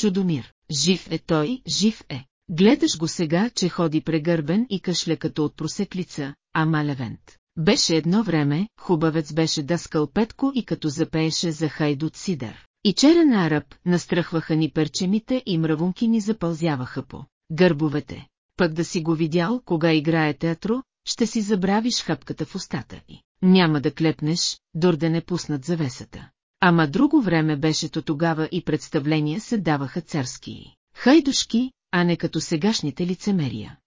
Чудомир. Жив е той, жив е. Гледаш го сега, че ходи прегърбен и кашля като от просеклица, а малевент. Беше едно време, хубавец беше даскал Петко и като запееше за хайдут сидър. И черен араб, настръхваха ни перчемите и мравунки ни запълзяваха по гърбовете. Пък да си го видял, кога играе театро, ще си забравиш хапката в устата и няма да клепнеш, дор да не пуснат завесата. Ама друго време беше то тогава и представления се даваха царски. Хайдушки, а не като сегашните лицемерия.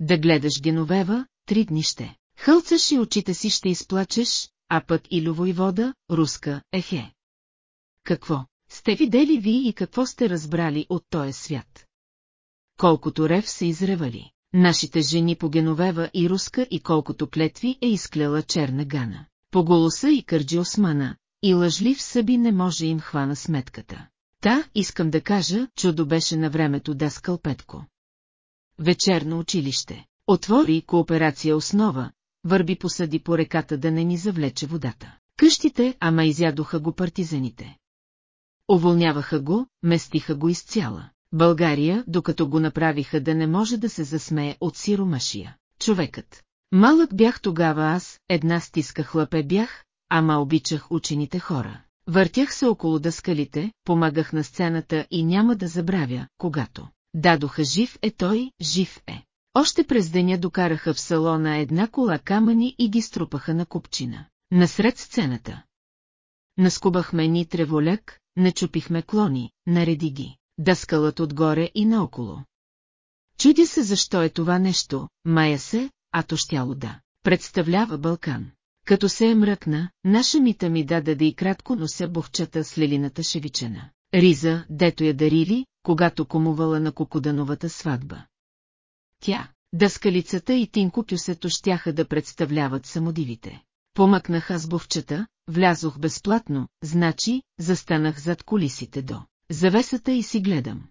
Да гледаш Геновева, три дни ще. Хълцаш и очите си ще изплачеш, а пък и вода, руска, ехе. Какво, сте видели ви и какво сте разбрали от този свят? Колкото рев са изревали, нашите жени по Геновева и руска и колкото клетви е изклела черна гана. По голоса и кърджи османа, и лъжлив съби не може им хвана сметката. Та, искам да кажа, чудо беше на времето Даскал Петко. Вечерно училище. Отвори кооперация основа, върби посъди по реката да не ни завлече водата. Къщите, ама изядоха го партизаните. Уволняваха го, местиха го изцяла. България, докато го направиха да не може да се засмее от сиромашия. Човекът. Малък бях тогава аз, една стиска хлапе бях, ама обичах учените хора. Въртях се около дъскалите, помагах на сцената и няма да забравя, когато дадоха жив е той, жив е. Още през деня докараха в салона една кола камъни и ги струпаха на купчина. Насред сцената. Наскубахме ни треволяк, начупихме клони, нареди ги, дъскалът отгоре и наоколо. Чуди се защо е това нещо, мая се, а то щяло да. Представлява Балкан. Като се е мръкна, наша мита ми даде да и кратко нося бухчата с лилината шевичена. Риза, дето я дарили, когато комувала на Кокодановата сватба. Тя, дъскалицата и Тинко Кюсето щяха да представляват самодивите. Помъкнах аз бухчата, влязох безплатно, значи, застанах зад колисите до завесата и си гледам.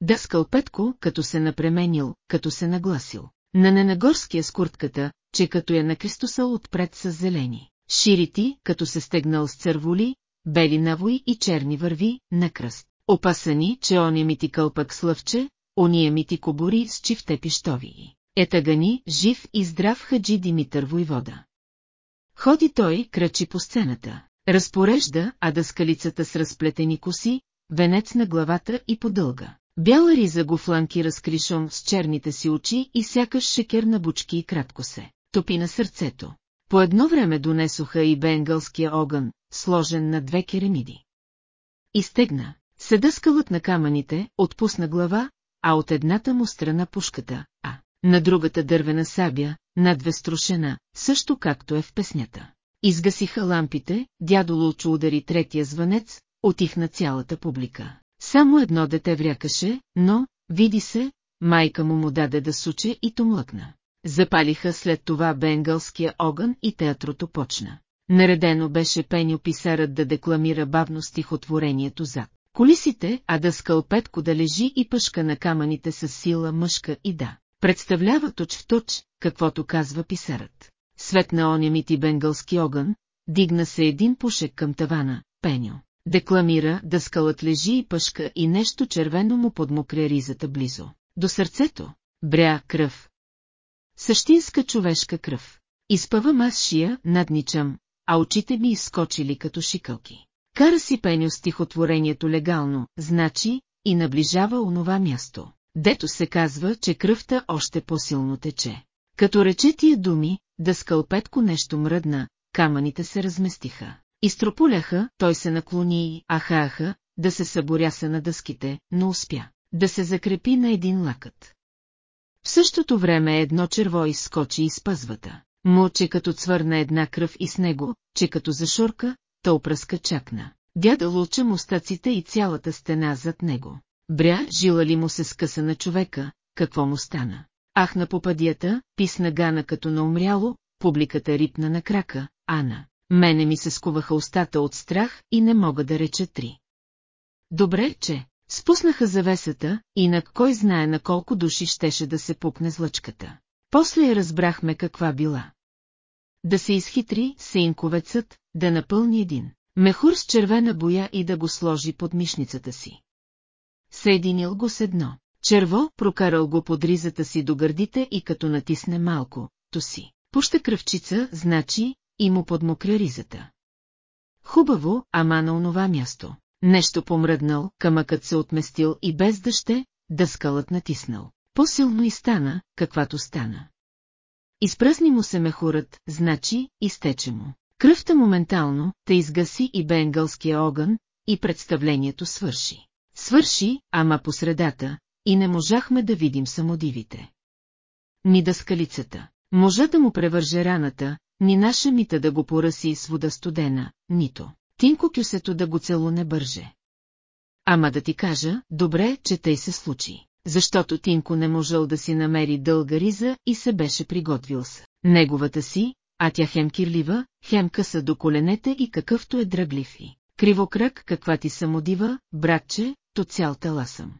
Дъскал Петко, като се напременил, като се нагласил. На Ненагорския с куртката, че като я накристосал отпред с зелени. Ширити, като се стегнал с църволи, бели навои и черни върви, на кръст. Опасани, че оня ми ти кълпак слъвче, ония ми ти кобури с чифте пищови. Етагани, жив и здрав хаджи Димитър Войвода. Ходи той, кръчи по сцената, разпорежда, а да скалицата с разплетени коси, венец на главата и подълга. Бяла риза го фланки разкришом с черните си очи и сякаш шекер на бучки и кратко се топи на сърцето. По едно време донесоха и бенгалския огън, сложен на две керамиди. Изтегна. Седъскалът на камъните, отпусна глава, а от едната му страна пушката, а на другата дървена сабя, надвеструшена, също както е в песнята. Изгасиха лампите, дядо Лулчо удари третия звънец, отихна цялата публика. Само едно дете врякаше, но, види се, майка му му даде да суче и то млъкна. Запалиха след това бенгалския огън и театрото почна. Наредено беше Пеню писарът да декламира бавно стихотворението за колисите, а да скълпетко да лежи и пъшка на камъните с сила мъжка и да представлява точ в точ, каквото казва писарът. Свет на оня мити бенгалски огън, дигна се един пушек към тавана, Пеню. Декламира, да скалът лежи и пъшка и нещо червено му подмокря ризата близо. До сърцето, бря кръв, Същинска човешка кръв. Изпъвам аз шия, надничам, а очите ми изскочили като шикалки. Кара си Пеню стихотворението легално, значи, и наближава онова място, дето се казва, че кръвта още по-силно тече. Като рече тия думи, да скълпетко нещо мръдна, камъните се разместиха. Изтропуляха, той се наклони и аха-аха, да се съборяса на дъските, но успя да се закрепи на един лакът. Същото време едно черво изскочи из пъзвата. Му, че като цвърна една кръв и с него, че като зашурка, то опръска чакна. Дяда луча мустаците и цялата стена зад него. Бря, жила ли му се скъса на човека, какво му стана? Ах на попадията, писна Гана като на умряло, публиката рипна на крака, Ана. Мене ми се скуваха устата от страх и не мога да реча три. Добре, че, Спуснаха завесата, инак кой знае на колко души щеше да се пукне злъчката. После я разбрахме каква била. Да се изхитри сeinковецът, да напълни един мехур с червена боя и да го сложи под мишницата си. съединил го с едно. Черво прокарал го под ризата си до гърдите и като натисне малко, то си. Пуща кръвчица, значи, и му подмокря ризата. Хубаво, ама на онова място. Нещо помръднал, камъкът се отместил и без дъще, дъскалът натиснал. По-силно и стана, каквато стана. Изпразни му се мехурът, значи, изтече му. Кръвта моментално, те изгаси и бенгълския огън, и представлението свърши. Свърши, ама по средата, и не можахме да видим самодивите. Ни дъскалицата. Можа да му превърже раната, ни наша мита да го поръси с вода студена, нито. Тинко кюсето да го целуне бърже. Ама да ти кажа, добре, че тъй се случи, защото Тинко не можел да си намери дълга риза и се беше приготвил с неговата си, а тя хем кирлива, хем къса до коленете и какъвто е дръглив и кривокрак каква ти самодива, братче, то цял тала съм.